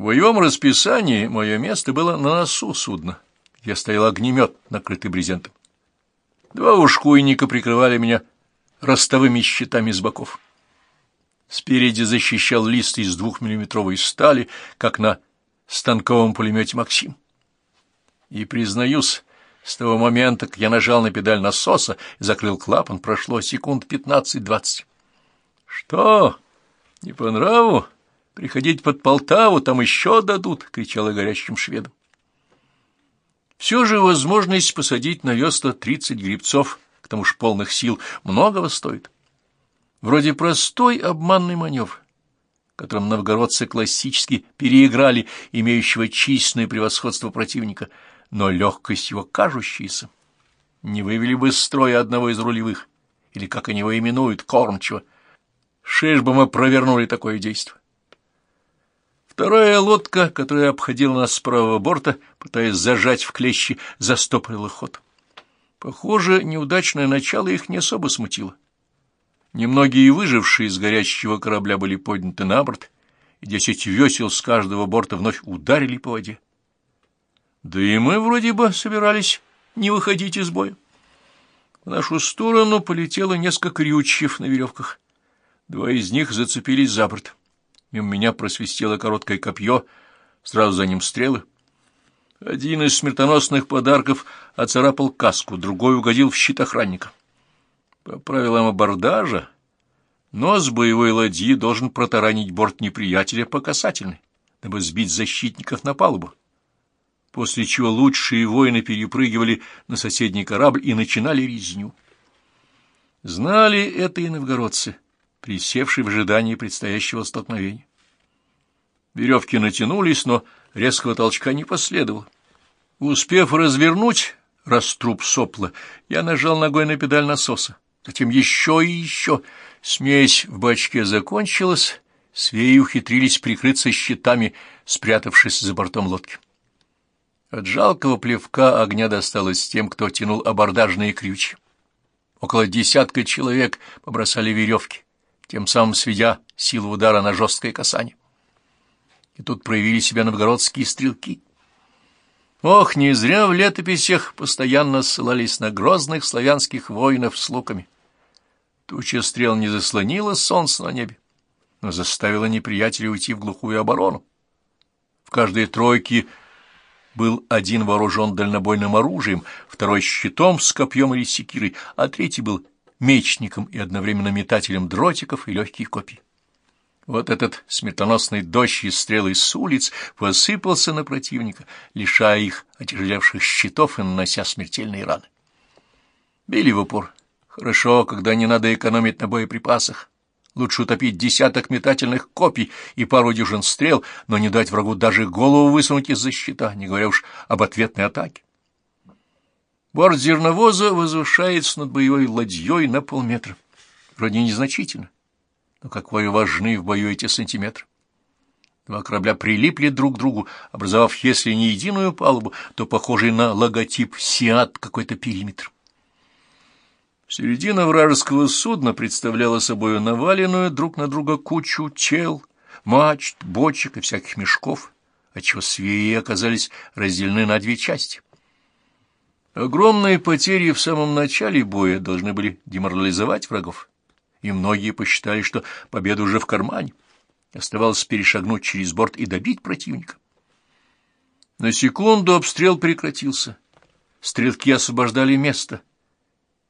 В боевом расписании мое место было на носу судна, где стоял огнемет, накрытый брезентом. Два ушкуйника прикрывали меня ростовыми щитами с боков. Спереди защищал лист из двухмиллиметровой стали, как на станковом пулемете «Максим». И, признаюсь, с того момента, как я нажал на педаль насоса и закрыл клапан, прошло секунд пятнадцать-двадцать. — Что? Не по нраву? Приходить под Полтаву, там еще дадут! — кричала горящим шведом. Все же возможность посадить на весла тридцать грибцов, к тому же полных сил, многого стоит. Вроде простой обманный маневр, которым новгородцы классически переиграли имеющего численное превосходство противника, но легкость его кажущаяся. Не вывели бы из строя одного из рулевых, или, как они его именуют, кормчего. Шиш бы мы провернули такое действие. Вторая лодка, которая обходила нас с правого борта, пытаясь зажать в клещи, застопорила ход. Похоже, неудачное начало их не особо смутило. Немногие выжившие из горящего корабля были подняты на борт, и десять весел с каждого борта вновь ударили по воде. Да и мы вроде бы собирались не выходить из боя. В нашу сторону полетело несколько крючьев на веревках. Два из них зацепились за борт. Мимо меня просвистело короткое копье, сразу за ним стрелы. Один из смертоносных подарков оцарапал каску, другой угодил в щит охранника. По правилам абордажа, нос боевой ладьи должен протаранить борт неприятеля по касательной, дабы сбить защитников на палубу, после чего лучшие воины перепрыгивали на соседний корабль и начинали резню. Знали это и новгородцы, присевшие в ожидании предстоящего столкновения. Веревки натянулись, но резкого толчка не последовало. Успев развернуть раструб сопла, я нажал ногой на педаль насоса затем еще и еще. Смесь в бачке закончилась, свеи ухитрились прикрыться щитами, спрятавшись за бортом лодки. От жалкого плевка огня досталось тем, кто тянул абордажные крючи. Около десятка человек побросали веревки, тем самым сведя силу удара на жесткое касание. И тут проявили себя новгородские стрелки — Ох, не зря в летописях постоянно ссылались на грозных славянских воинов с луками. Туча стрел не заслонила солнце на небе, но заставила неприятеля уйти в глухую оборону. В каждой тройке был один вооружен дальнобойным оружием, второй — щитом с копьем или секирой, а третий был мечником и одновременно метателем дротиков и легких копий. Вот этот смертоносный дождь из стрелы с улиц посыпался на противника, лишая их отяжелевших щитов и нанося смертельные раны. Били в упор. Хорошо, когда не надо экономить на боеприпасах. Лучше утопить десяток метательных копий и пару дюжин стрел, но не дать врагу даже голову высунуть из-за щита, не говоря уж об ответной атаке. Борт зерновоза возвышается над боевой ладьей на полметра. Вроде незначительно но какой важны в бою эти сантиметры. Два корабля прилипли друг к другу, образовав, если не единую палубу, то похожий на логотип «Сиат» какой-то периметр. Середина вражеского судна представляла собой наваленную друг на друга кучу тел, мачт, бочек и всяких мешков, отчего свеи оказались разделены на две части. Огромные потери в самом начале боя должны были деморализовать врагов и многие посчитали, что победа уже в кармане. Оставалось перешагнуть через борт и добить противника. На секунду обстрел прекратился. Стрелки освобождали место.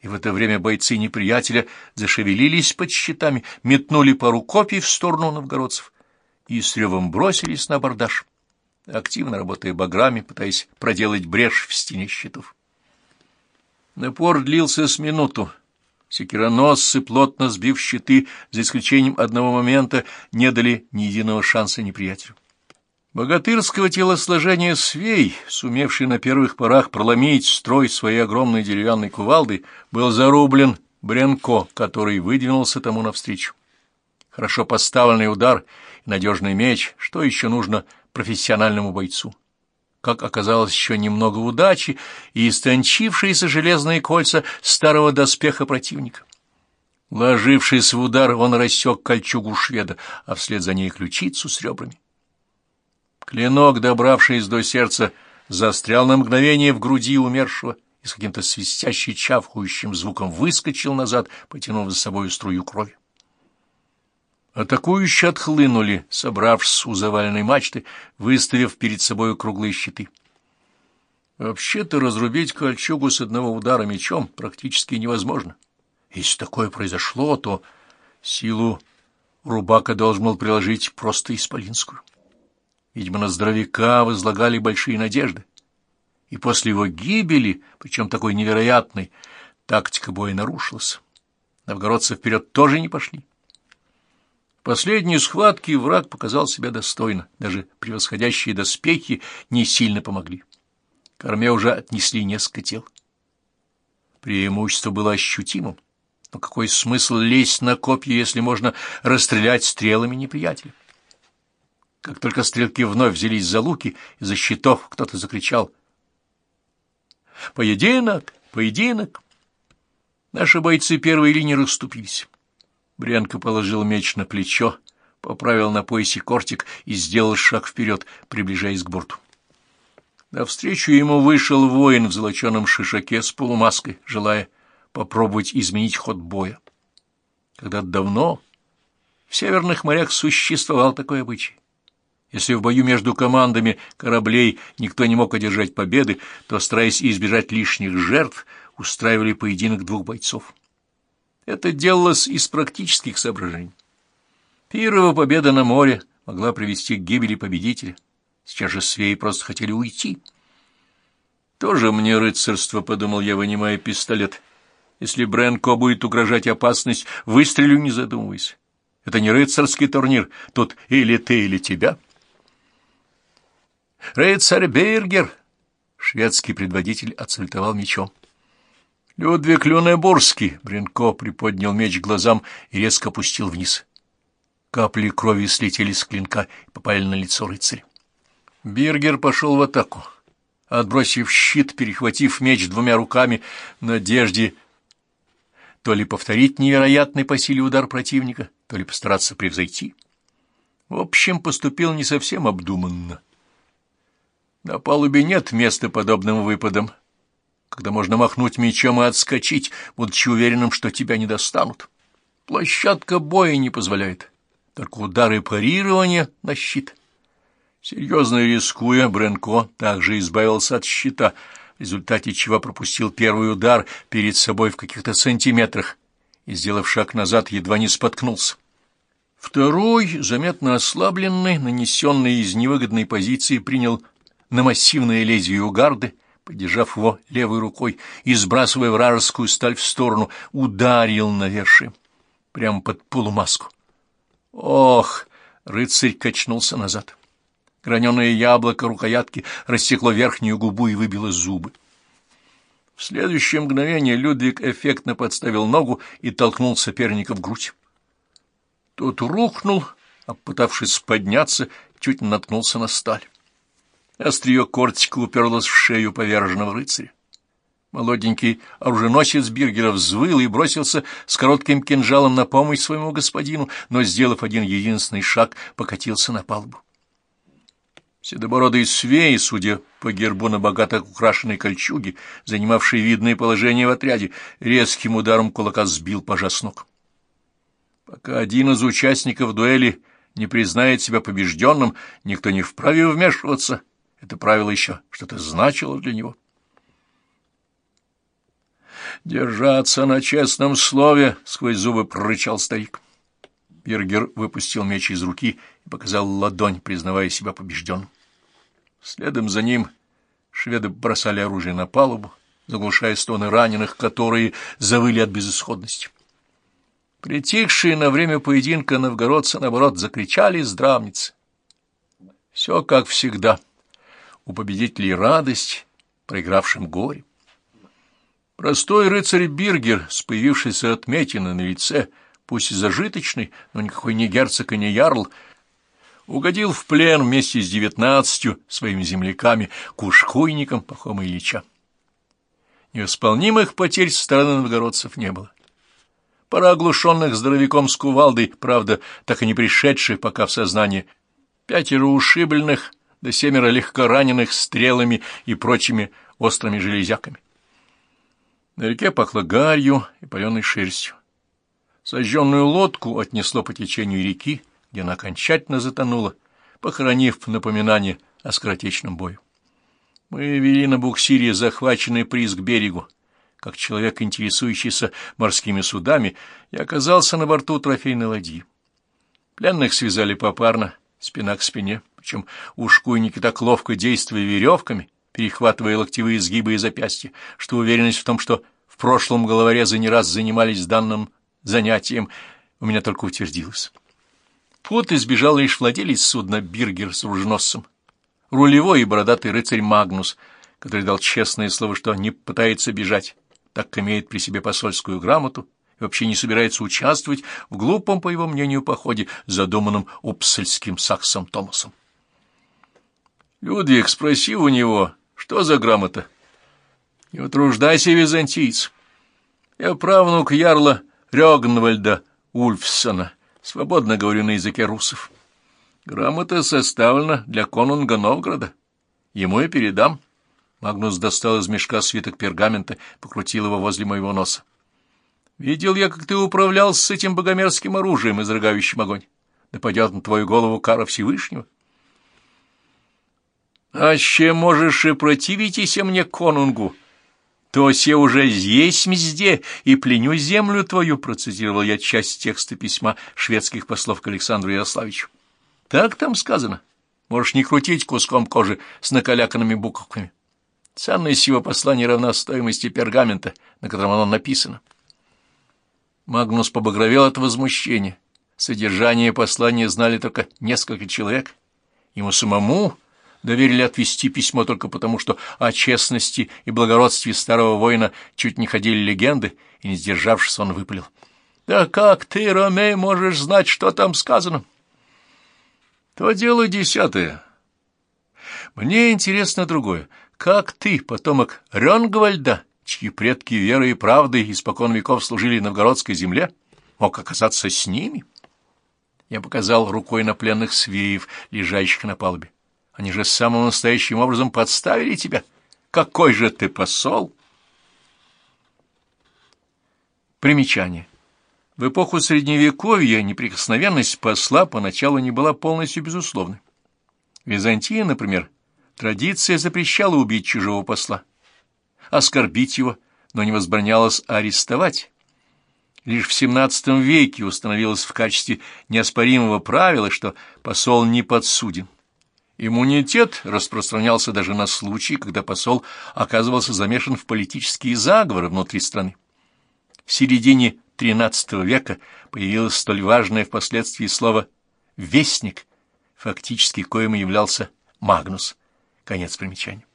И в это время бойцы неприятеля зашевелились под щитами, метнули пару копий в сторону новгородцев и с ревом бросились на абордаж, активно работая баграми, пытаясь проделать брешь в стене щитов. Напор длился с минуту, Секироносцы, плотно сбив щиты, за исключением одного момента, не дали ни единого шанса неприятелю. Богатырского телосложения свей, сумевший на первых порах проломить строй своей огромной деревянной кувалды, был зарублен Бренко, который выдвинулся тому навстречу. Хорошо поставленный удар и надежный меч, что еще нужно профессиональному бойцу? Как оказалось, еще немного удачи и истончившиеся железные кольца старого доспеха противника. Ложившись в удар, он рассек кольчугу шведа, а вслед за ней ключицу с ребрами. Клинок, добравшись до сердца, застрял на мгновение в груди умершего и с каким-то свистящим чавкающим звуком выскочил назад, потянув за собой струю крови. Атакующие отхлынули, собравшись у заваленной мачты, выставив перед собой круглые щиты. Вообще-то разрубить кольчугу с одного удара мечом практически невозможно. Если такое произошло, то силу Рубака должен был приложить просто исполинскую. Видимо, на здоровяка возлагали большие надежды. И после его гибели, причем такой невероятной, тактика боя нарушилась. Новгородцы вперед тоже не пошли. Последней схватке враг показал себя достойно, даже превосходящие доспехи не сильно помогли. Корме уже отнесли несколько тел. Преимущество было ощутимым, но какой смысл лезть на копья, если можно расстрелять стрелами неприятеля? Как только стрелки вновь взялись за луки, из-за щитов кто-то закричал «Поединок! Поединок!» Наши бойцы первой линии расступились. Брянка положил меч на плечо, поправил на поясе кортик и сделал шаг вперед, приближаясь к борту. Навстречу ему вышел воин в золоченом шишаке с полумаской, желая попробовать изменить ход боя. Когда давно в северных морях существовал такой обычай. Если в бою между командами кораблей никто не мог одержать победы, то, стараясь избежать лишних жертв, устраивали поединок двух бойцов. Это делалось из практических соображений. Первая победа на море могла привести к гибели победителя. Сейчас же свеи просто хотели уйти. Тоже мне рыцарство, — подумал я, вынимая пистолет. Если Бренко будет угрожать опасность, выстрелю, не задумываясь. Это не рыцарский турнир, тут или ты, или тебя. «Рыцарь Бергер!» — шведский предводитель отсультовал мечом. Людвиг Люнебурский, Бренко приподнял меч к глазам и резко опустил вниз. Капли крови слетели с клинка и попали на лицо рыцаря. Бергер пошел в атаку, отбросив щит, перехватив меч двумя руками, в надежде то ли повторить невероятный по силе удар противника, то ли постараться превзойти. В общем, поступил не совсем обдуманно. На палубе нет места подобным выпадам когда можно махнуть мечом и отскочить, будучи уверенным, что тебя не достанут. Площадка боя не позволяет, только удары парирования на щит. Серьезно рискуя, Бренко также избавился от щита, в результате чего пропустил первый удар перед собой в каких-то сантиметрах и, сделав шаг назад, едва не споткнулся. Второй, заметно ослабленный, нанесенный из невыгодной позиции, принял на массивное лезвие угарды — подержав его левой рукой и сбрасывая вражескую сталь в сторону, ударил навершие, прямо под полумаску. Ох! Рыцарь качнулся назад. Граненое яблоко рукоятки рассекло верхнюю губу и выбило зубы. В следующее мгновение Людвиг эффектно подставил ногу и толкнул соперника в грудь. Тот рухнул, а, пытавшись подняться, чуть наткнулся на сталь. Острие кортика уперлось в шею поверженного рыцаря. Молоденький оруженосец Биргера взвыл и бросился с коротким кинжалом на помощь своему господину, но, сделав один единственный шаг, покатился на палубу. Седобородый свей, судя по гербу на богато украшенной кольчуге, занимавший видное положение в отряде, резким ударом кулака сбил пажа с ног. Пока один из участников дуэли не признает себя побежденным, никто не вправе вмешиваться это правило еще что-то значило для него. «Держаться на честном слове!» — сквозь зубы прорычал старик. Бергер выпустил меч из руки и показал ладонь, признавая себя побежденным. Следом за ним шведы бросали оружие на палубу, заглушая стоны раненых, которые завыли от безысходности. Притихшие на время поединка новгородцы, наоборот, закричали здравницы. Все как всегда — у победителей радость, проигравшим горе. Простой рыцарь Биргер с появившейся отметиной на лице, пусть и зажиточный, но никакой не герцог и не ярл, угодил в плен вместе с девятнадцатью своими земляками, кушкуйником Пахома Ильича. Невосполнимых потерь со стороны новгородцев не было. Пара оглушенных здоровяком с кувалдой, правда, так и не пришедших пока в сознание, пятеро ушибленных, да семеро легкораненых стрелами и прочими острыми железяками. На реке пахло гарью и паленой шерстью. Сожженную лодку отнесло по течению реки, где она окончательно затонула, похоронив напоминание о скоротечном бою. Мы вели на буксире захваченный приз к берегу. Как человек, интересующийся морскими судами, я оказался на борту трофейной ладьи. Пленных связали попарно, спина к спине, причем ушкуйники так ловко действуя веревками, перехватывая локтевые сгибы и запястья, что уверенность в том, что в прошлом головорезы не раз занимались данным занятием, у меня только утвердилась. Тут избежал лишь владелец судна Биргер с руженосцем, рулевой и бородатый рыцарь Магнус, который дал честное слово, что не пытается бежать, так как имеет при себе посольскую грамоту и вообще не собирается участвовать в глупом, по его мнению, походе, задуманном Упсельским Саксом Томасом. Людвиг, спроси у него, что за грамота? Не утруждайся, византиец. Я правнук ярла Рёгнвальда Ульфсона, свободно говорю на языке русов. Грамота составлена для конунга Новгорода. Ему я передам. Магнус достал из мешка свиток пергамента, покрутил его возле моего носа. Видел я, как ты управлялся с этим богомерзким оружием, изрыгающим огонь. Да пойдет на твою голову кара Всевышнего. А ще можешь и противитесь мне, конунгу, то се уже здесь мезде и пленю землю твою, процитировал я часть текста письма шведских послов к Александру Ярославичу. Так там сказано. Можешь не крутить куском кожи с накаляканными буковками. Ценность его послания равна стоимости пергамента, на котором оно написано. Магнус побагровел от возмущения. Содержание послания знали только несколько человек. Ему самому доверили отвести письмо только потому, что о честности и благородстве старого воина чуть не ходили легенды, и, не сдержавшись, он выпалил. «Да как ты, Ромей, можешь знать, что там сказано?» То дело десятое. Мне интересно другое. Как ты, потомок Рёнгвальда, чьи предки верой и правдой испокон веков служили новгородской земле, мог оказаться с ними? Я показал рукой на пленных свеев, лежащих на палубе. Они же самым настоящим образом подставили тебя. Какой же ты посол? Примечание. В эпоху Средневековья неприкосновенность посла поначалу не была полностью безусловной. В Византии, например, традиция запрещала убить чужого посла, оскорбить его, но не возбранялось арестовать. Лишь в XVII веке установилось в качестве неоспоримого правила, что посол не подсуден. Иммунитет распространялся даже на случаи, когда посол оказывался замешан в политические заговоры внутри страны. В середине XIII века появилось столь важное впоследствии слово «вестник», фактически коим являлся Магнус. Конец примечания.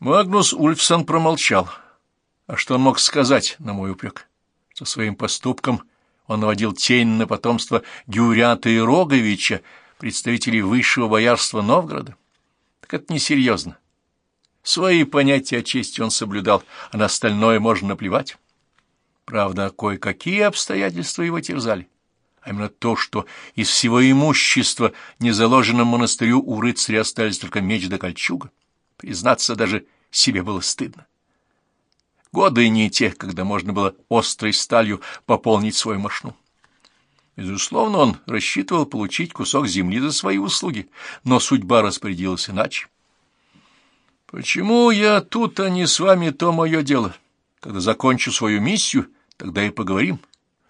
Магнус Ульфсон промолчал. А что он мог сказать на мой упрек? Со своим поступком он наводил тень на потомство Гюрята и Роговича, представителей высшего боярства Новгорода. Так это несерьезно. Свои понятия о чести он соблюдал, а на остальное можно наплевать. Правда, кое-какие обстоятельства его терзали, а именно то, что из всего имущества, не заложенном монастырю, у рыцаря остались только меч да кольчуга. Признаться, даже себе было стыдно. Годы не те, когда можно было острой сталью пополнить свою мошну. Безусловно, он рассчитывал получить кусок земли за свои услуги, но судьба распорядилась иначе. «Почему я тут, а не с вами, то мое дело?» Когда закончу свою миссию, тогда и поговорим.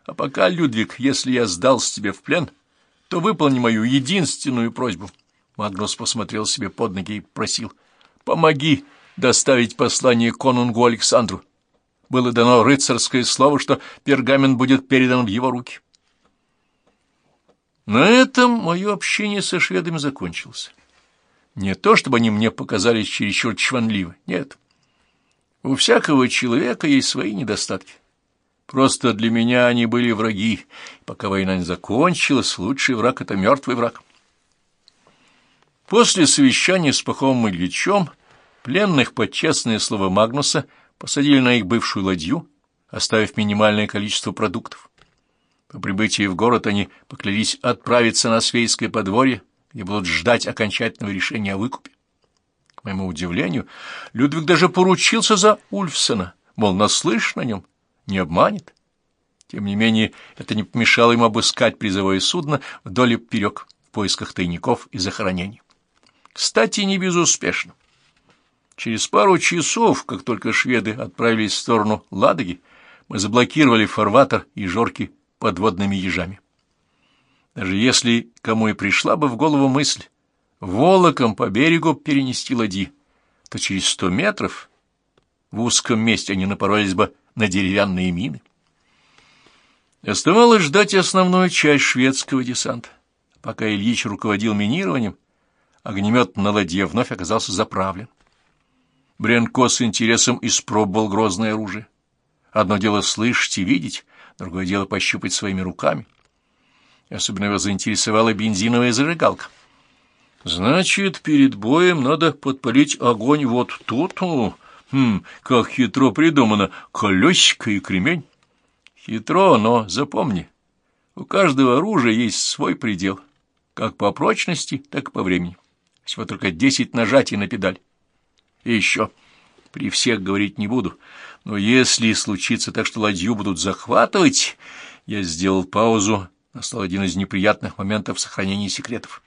А пока, Людвиг, если я сдался тебе в плен, то выполни мою единственную просьбу. Магнус посмотрел себе под ноги и просил. Помоги доставить послание конунгу Александру. Было дано рыцарское слово, что пергамент будет передан в его руки. На этом мое общение со шведами закончилось. Не то, чтобы они мне показались чересчур чванливы, нет. У всякого человека есть свои недостатки. Просто для меня они были враги. Пока война не закончилась, лучший враг — это мертвый враг. После совещания с Пахомом Ильичом пленных под честное слово Магнуса посадили на их бывшую ладью, оставив минимальное количество продуктов. По прибытии в город они поклялись отправиться на Свейское подворье, где будут ждать окончательного решения о выкупе. К моему удивлению, Людвиг даже поручился за Ульфсона, мол, наслышь на нем, не обманет. Тем не менее, это не помешало ему обыскать призовое судно вдоль и поперек в поисках тайников и захоронений. Кстати, не безуспешно. Через пару часов, как только шведы отправились в сторону Ладоги, мы заблокировали фарватер и жорки подводными ежами. Даже если кому и пришла бы в голову мысль волоком по берегу перенести ладьи, то через сто метров в узком месте они напоролись бы на деревянные мины. Оставалось ждать основную часть шведского десанта. Пока Ильич руководил минированием, огнемет на ладье вновь оказался заправлен. Бренко с интересом испробовал грозное оружие. Одно дело слышать и видеть, другое дело пощупать своими руками. Особенно его заинтересовала бензиновая зажигалка. Значит, перед боем надо подпалить огонь вот тут. О, хм, как хитро придумано, колесико и кремень. Хитро, но запомни, у каждого оружия есть свой предел, как по прочности, так и по времени. Всего только десять нажатий на педаль. И еще, при всех говорить не буду, но если случится так, что ладью будут захватывать, я сделал паузу, настал один из неприятных моментов сохранения секретов.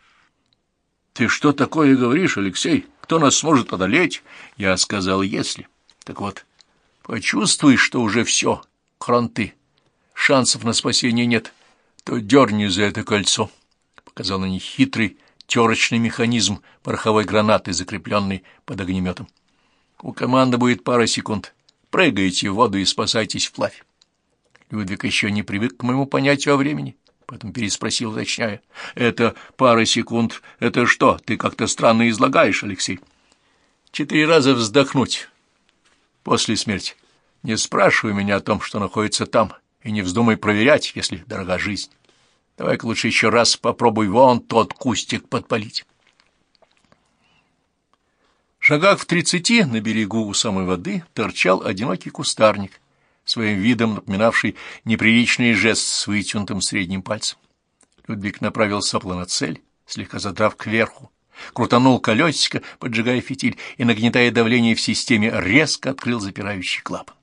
«Ты что такое говоришь, Алексей? Кто нас сможет одолеть?» Я сказал «если». Так вот, почувствуй, что уже все, кранты, шансов на спасение нет, то дерни за это кольцо. Показал на них хитрый терочный механизм пороховой гранаты, закрепленный под огнеметом. У команды будет пара секунд. Прыгайте в воду и спасайтесь вплавь. Людвиг еще не привык к моему понятию о времени, поэтому переспросил, уточняя. — Это пара секунд. Это что, ты как-то странно излагаешь, Алексей? — Четыре раза вздохнуть после смерти. Не спрашивай меня о том, что находится там, и не вздумай проверять, если дорога жизнь. Давай-ка лучше еще раз попробуй вон тот кустик подпалить. Шагах в тридцати на берегу у самой воды торчал одинокий кустарник, своим видом напоминавший неприличный жест с вытянутым средним пальцем. Людвиг направил сопло на цель, слегка задрав кверху, крутанул колесико, поджигая фитиль, и, нагнетая давление в системе, резко открыл запирающий клапан.